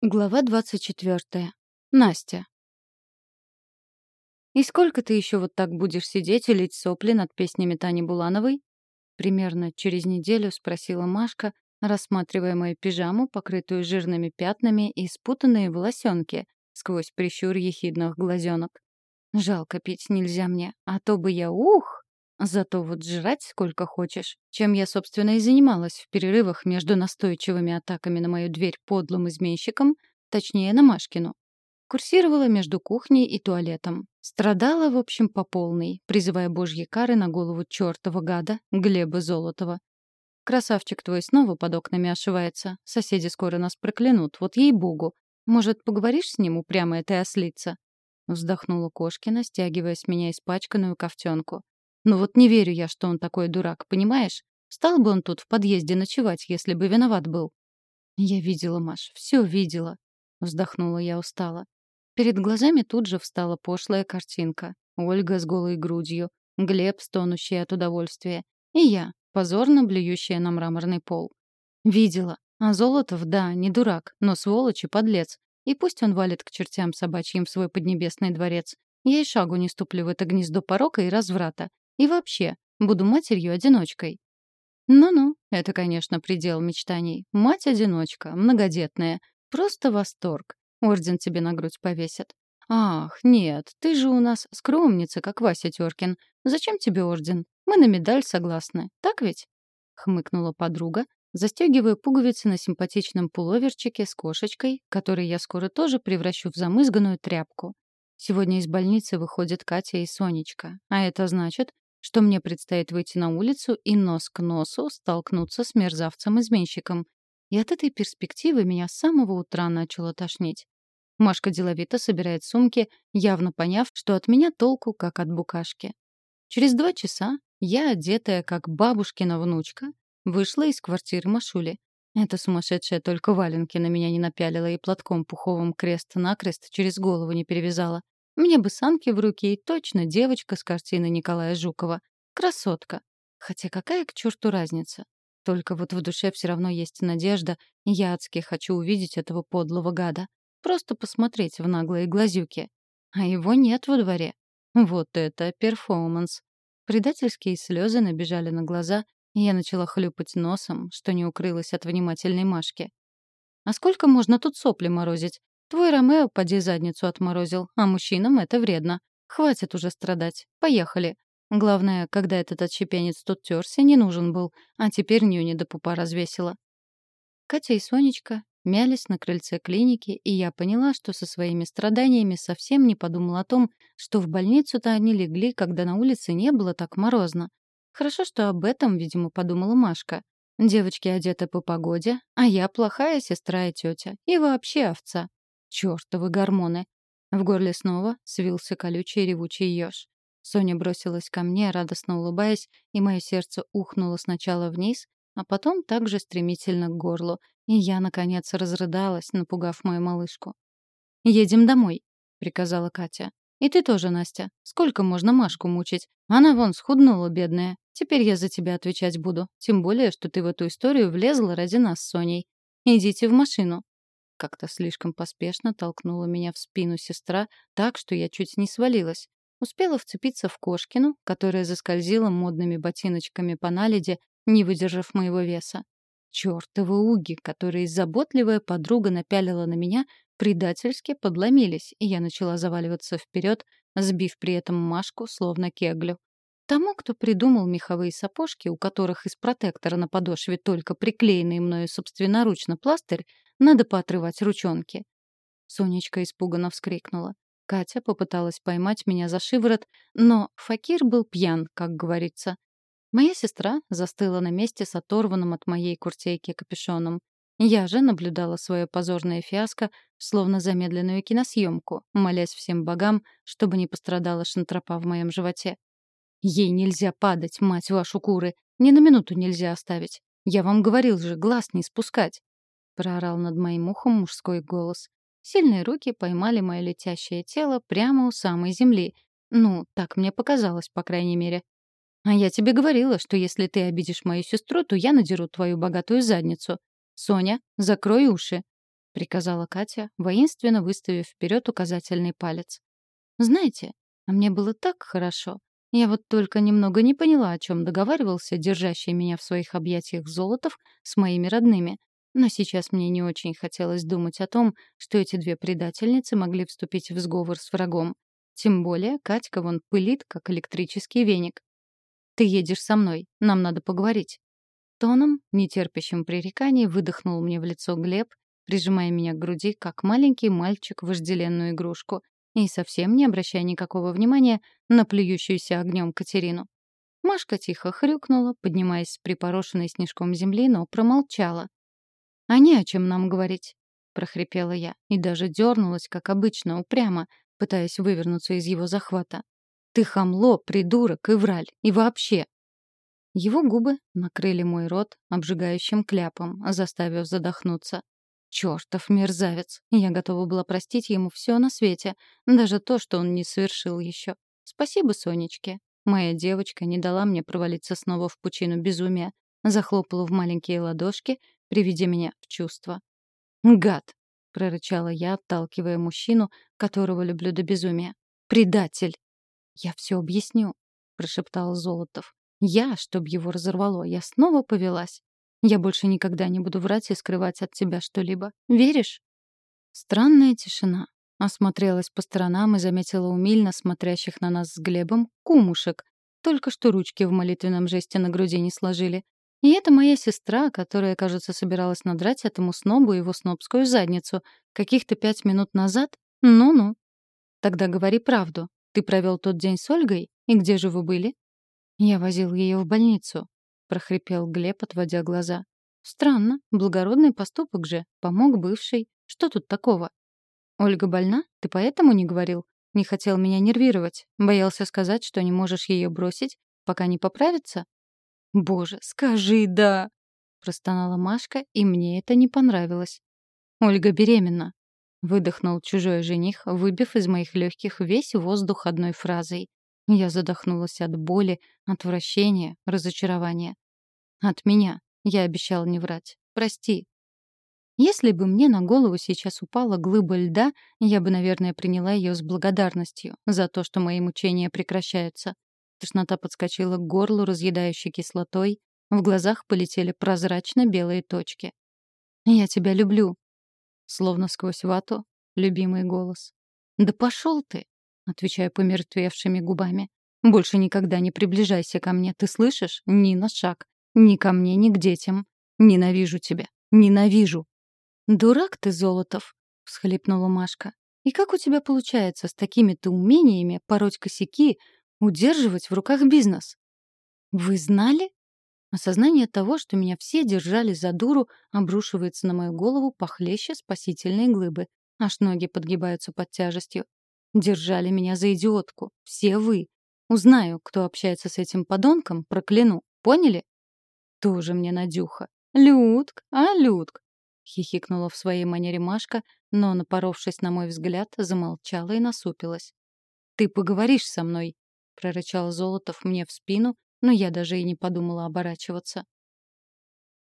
Глава 24. Настя. «И сколько ты еще вот так будешь сидеть и лить сопли над песнями Тани Булановой?» Примерно через неделю спросила Машка, рассматривая мою пижаму, покрытую жирными пятнами и спутанные волосенки, сквозь прищур ехидных глазенок. «Жалко, пить нельзя мне, а то бы я ух!» Зато вот жрать сколько хочешь, чем я, собственно, и занималась в перерывах между настойчивыми атаками на мою дверь подлым изменщиком, точнее, на Машкину. Курсировала между кухней и туалетом. Страдала, в общем, по полной, призывая божьи кары на голову чертова гада Глеба Золотова. «Красавчик твой снова под окнами ошивается. Соседи скоро нас проклянут, вот ей-богу. Может, поговоришь с ним, упрямая ты ослица?» Вздохнула Кошкина, стягивая с меня испачканную ковтенку. Ну вот не верю я, что он такой дурак, понимаешь? Стал бы он тут в подъезде ночевать, если бы виноват был. Я видела, Маш, все видела. Вздохнула я устало. Перед глазами тут же встала пошлая картинка. Ольга с голой грудью, Глеб, стонущий от удовольствия, и я, позорно блюющая на мраморный пол. Видела. А Золотов, да, не дурак, но сволочь и подлец. И пусть он валит к чертям собачьим в свой поднебесный дворец. Я и шагу не ступлю в это гнездо порока и разврата. И вообще, буду матерью-одиночкой. Ну-ну, это, конечно, предел мечтаний. Мать-одиночка, многодетная. Просто восторг. Орден тебе на грудь повесят. Ах, нет, ты же у нас скромница, как Вася Тёркин. Зачем тебе орден? Мы на медаль согласны. Так ведь? Хмыкнула подруга, застегивая пуговицы на симпатичном пуловерчике с кошечкой, который я скоро тоже превращу в замызганную тряпку. Сегодня из больницы выходят Катя и Сонечка. А это значит, что мне предстоит выйти на улицу и нос к носу столкнуться с мерзавцем-изменщиком. И от этой перспективы меня с самого утра начало тошнить. Машка деловито собирает сумки, явно поняв, что от меня толку, как от букашки. Через два часа я, одетая как бабушкина внучка, вышла из квартиры Машули. Эта сумасшедшая только валенки на меня не напялила и платком пуховым крест-накрест через голову не перевязала. Мне бы санки в руки и точно девочка с картины Николая Жукова. Красотка. Хотя какая к черту разница? Только вот в душе все равно есть надежда, я адски хочу увидеть этого подлого гада. Просто посмотреть в наглые глазюки. А его нет во дворе. Вот это перформанс. Предательские слезы набежали на глаза, и я начала хлюпать носом, что не укрылось от внимательной Машки. «А сколько можно тут сопли морозить? Твой Ромео поди задницу отморозил, а мужчинам это вредно. Хватит уже страдать. Поехали. Главное, когда этот отщепенец тут терся, не нужен был, а теперь нюни до пупа развесила. Катя и Сонечка мялись на крыльце клиники, и я поняла, что со своими страданиями совсем не подумала о том, что в больницу-то они легли, когда на улице не было так морозно. Хорошо, что об этом, видимо, подумала Машка. Девочки одеты по погоде, а я плохая сестра и тетя. И вообще овца. Чёртовы гормоны. В горле снова свился колючий ревучий еж. Соня бросилась ко мне, радостно улыбаясь, и мое сердце ухнуло сначала вниз, а потом также стремительно к горлу, и я, наконец, разрыдалась, напугав мою малышку. «Едем домой», — приказала Катя. «И ты тоже, Настя. Сколько можно Машку мучить? Она вон схуднула, бедная. Теперь я за тебя отвечать буду. Тем более, что ты в эту историю влезла ради нас с Соней. Идите в машину. Как-то слишком поспешно толкнула меня в спину сестра так, что я чуть не свалилась. Успела вцепиться в Кошкину, которая заскользила модными ботиночками по наледи, не выдержав моего веса. Чёртовы уги, которые заботливая подруга напялила на меня, предательски подломились, и я начала заваливаться вперед, сбив при этом Машку словно кеглю. Тому, кто придумал меховые сапожки, у которых из протектора на подошве только приклеенный мною собственноручно пластырь, надо поотрывать ручонки. Сонечка испуганно вскрикнула. Катя попыталась поймать меня за шиворот, но Факир был пьян, как говорится. Моя сестра застыла на месте с оторванным от моей куртейки капюшоном. Я же наблюдала свое позорное фиаско, словно замедленную киносъемку, молясь всем богам, чтобы не пострадала шантропа в моем животе. «Ей нельзя падать, мать вашу куры! Ни на минуту нельзя оставить! Я вам говорил же, глаз не спускать!» Проорал над моим ухом мужской голос. Сильные руки поймали мое летящее тело прямо у самой земли. Ну, так мне показалось, по крайней мере. А я тебе говорила, что если ты обидишь мою сестру, то я надеру твою богатую задницу. Соня, закрой уши. приказала Катя, воинственно выставив вперед указательный палец. «Знаете, а мне было так хорошо. Я вот только немного не поняла, о чем договаривался держащий меня в своих объятиях Золотов с моими родными. Но сейчас мне не очень хотелось думать о том, что эти две предательницы могли вступить в сговор с врагом. Тем более Катька вон пылит, как электрический веник. «Ты едешь со мной, нам надо поговорить». Тоном, нетерпящим пререканий, выдохнул мне в лицо Глеб, прижимая меня к груди, как маленький мальчик вожделенную игрушку, и совсем не обращая никакого внимания на плюющуюся огнем Катерину. Машка тихо хрюкнула, поднимаясь с припорошенной снежком земли, но промолчала. «А не о чем нам говорить», — прохрипела я, и даже дернулась, как обычно, упрямо, пытаясь вывернуться из его захвата. «Ты хамло, придурок и враль, и вообще!» Его губы накрыли мой рот обжигающим кляпом, заставив задохнуться. Чёртов мерзавец. Я готова была простить ему все на свете, даже то, что он не совершил еще. Спасибо Сонечке. Моя девочка не дала мне провалиться снова в пучину безумия, захлопала в маленькие ладошки, приведя меня в чувство. «Гад!» — прорычала я, отталкивая мужчину, которого люблю до безумия. «Предатель!» «Я все объясню», — прошептал Золотов. «Я, чтоб его разорвало, я снова повелась. Я больше никогда не буду врать и скрывать от тебя что-либо. Веришь?» Странная тишина. Осмотрелась по сторонам и заметила умильно смотрящих на нас с Глебом кумушек. Только что ручки в молитвенном жесте на груди не сложили. И это моя сестра, которая, кажется, собиралась надрать этому снобу его снобскую задницу. Каких-то пять минут назад? Ну-ну. Тогда говори правду. Ты провел тот день с Ольгой? И где же вы были? Я возил ее в больницу. — прохрипел Глеб, отводя глаза. «Странно. Благородный поступок же. Помог бывший. Что тут такого?» «Ольга больна? Ты поэтому не говорил? Не хотел меня нервировать. Боялся сказать, что не можешь ее бросить, пока не поправится?» «Боже, скажи «да!» — простонала Машка, и мне это не понравилось. «Ольга беременна», — выдохнул чужой жених, выбив из моих легких весь воздух одной фразой. Я задохнулась от боли, отвращения, разочарования. От меня. Я обещала не врать. Прости. Если бы мне на голову сейчас упала глыба льда, я бы, наверное, приняла ее с благодарностью за то, что мои мучения прекращаются. Тошнота подскочила к горлу, разъедающей кислотой. В глазах полетели прозрачно-белые точки. «Я тебя люблю», словно сквозь вату, любимый голос. «Да пошел ты!» отвечаю помертвевшими губами. «Больше никогда не приближайся ко мне, ты слышишь? Ни на шаг. Ни ко мне, ни к детям. Ненавижу тебя. Ненавижу». «Дурак ты, Золотов!» — всхлипнула Машка. «И как у тебя получается с такими-то умениями пороть косяки, удерживать в руках бизнес?» «Вы знали?» Осознание того, что меня все держали за дуру, обрушивается на мою голову похлеще спасительной глыбы. Аж ноги подгибаются под тяжестью. Держали меня за идиотку. Все вы. Узнаю, кто общается с этим подонком, прокляну. Поняли? Тоже мне Надюха. Людк, а, Людк? Хихикнула в своей манере Машка, но, напоровшись на мой взгляд, замолчала и насупилась. «Ты поговоришь со мной», — прорычал Золотов мне в спину, но я даже и не подумала оборачиваться.